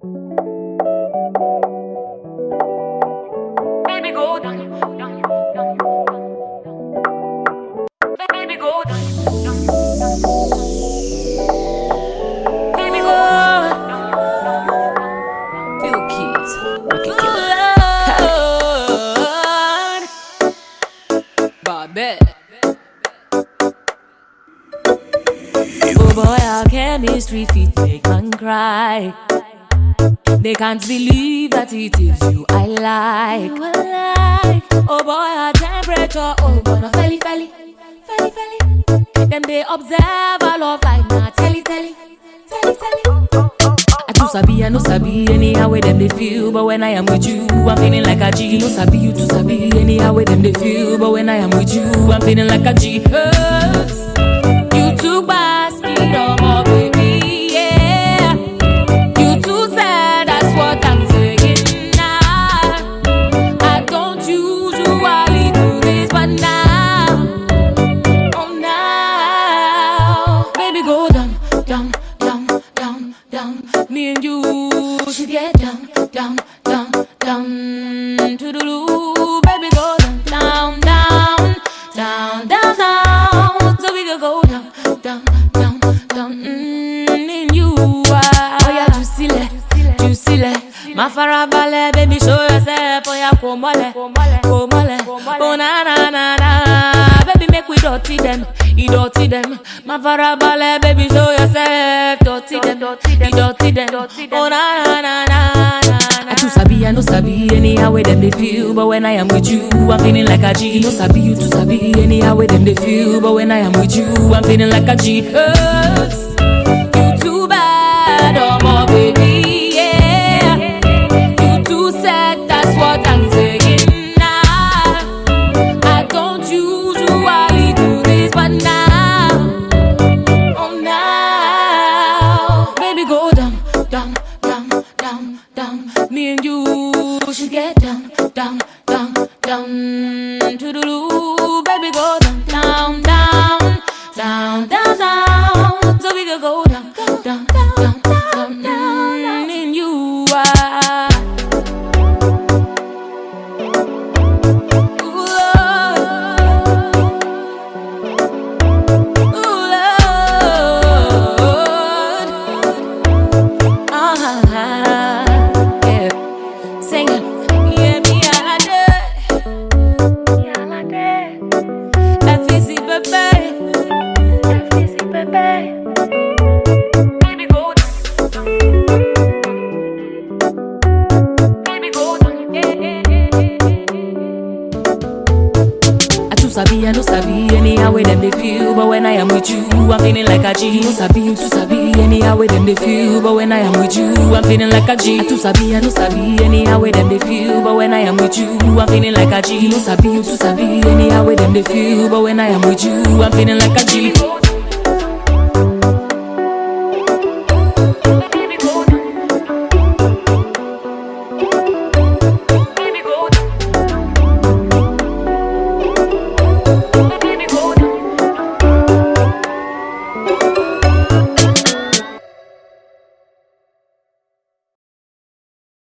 Baby, go down, down, down, down, down. Baby, go down, down, down, down. Baby, go down. Few keys, Ricky Killer. Bobette. Oh boy, our chemistry fit make man cry. They can't believe that it is you I like. Oh boy, our temperature, oh gonna felly felly, felly felly. Them they observe our love like na telly telly, telly telly. I too sabi, I no sabi anyhow where them they feel, but when I am with you, I'm feeling like a G. You no sabi, you too sabi anyhow where them they feel, but when I am with you, I'm feeling like a G. 'Cause down, down, down, down. Me and you should get down, down, down, down to the loo, baby, go down, down, down, down, down, down, so we can go down, down, down, down. Me and you, ah. oh yeah, jù sílẹ̀, jù sílẹ̀. Má farabalẹ̀, baby, show yourself, oh yeah, kò mọ́lẹ̀, kò mọ́lẹ̀, oh na na na na. Baby, make we dirty them, ìdọ̀tí them. Má farabalẹ̀, baby, show yourself, dirty them, ìdọ̀tí them, oh na na na na. I too sabi, I no sabi anyhow where them they feel, but when I am with you, I'm feeling like a G. No sabi, you too sabi anyhow where them they feel, but when I am with you, I'm feeling like a G. 'Cause down, down, down, down. Me and you should get down, down, down, down sabi, I no sabi anyhow where them they feel, but when I am with you, I'm feeling like a G. No sabi, you too sabi anyhow them they feel, but when I am with you, I'm feeling like a G. I too sabi, I no sabi anyhow where them they feel, but when I am with you, I'm feeling like a G. No sabi, you too sabi anyhow them they feel, but when I am with you, I'm feeling like a G.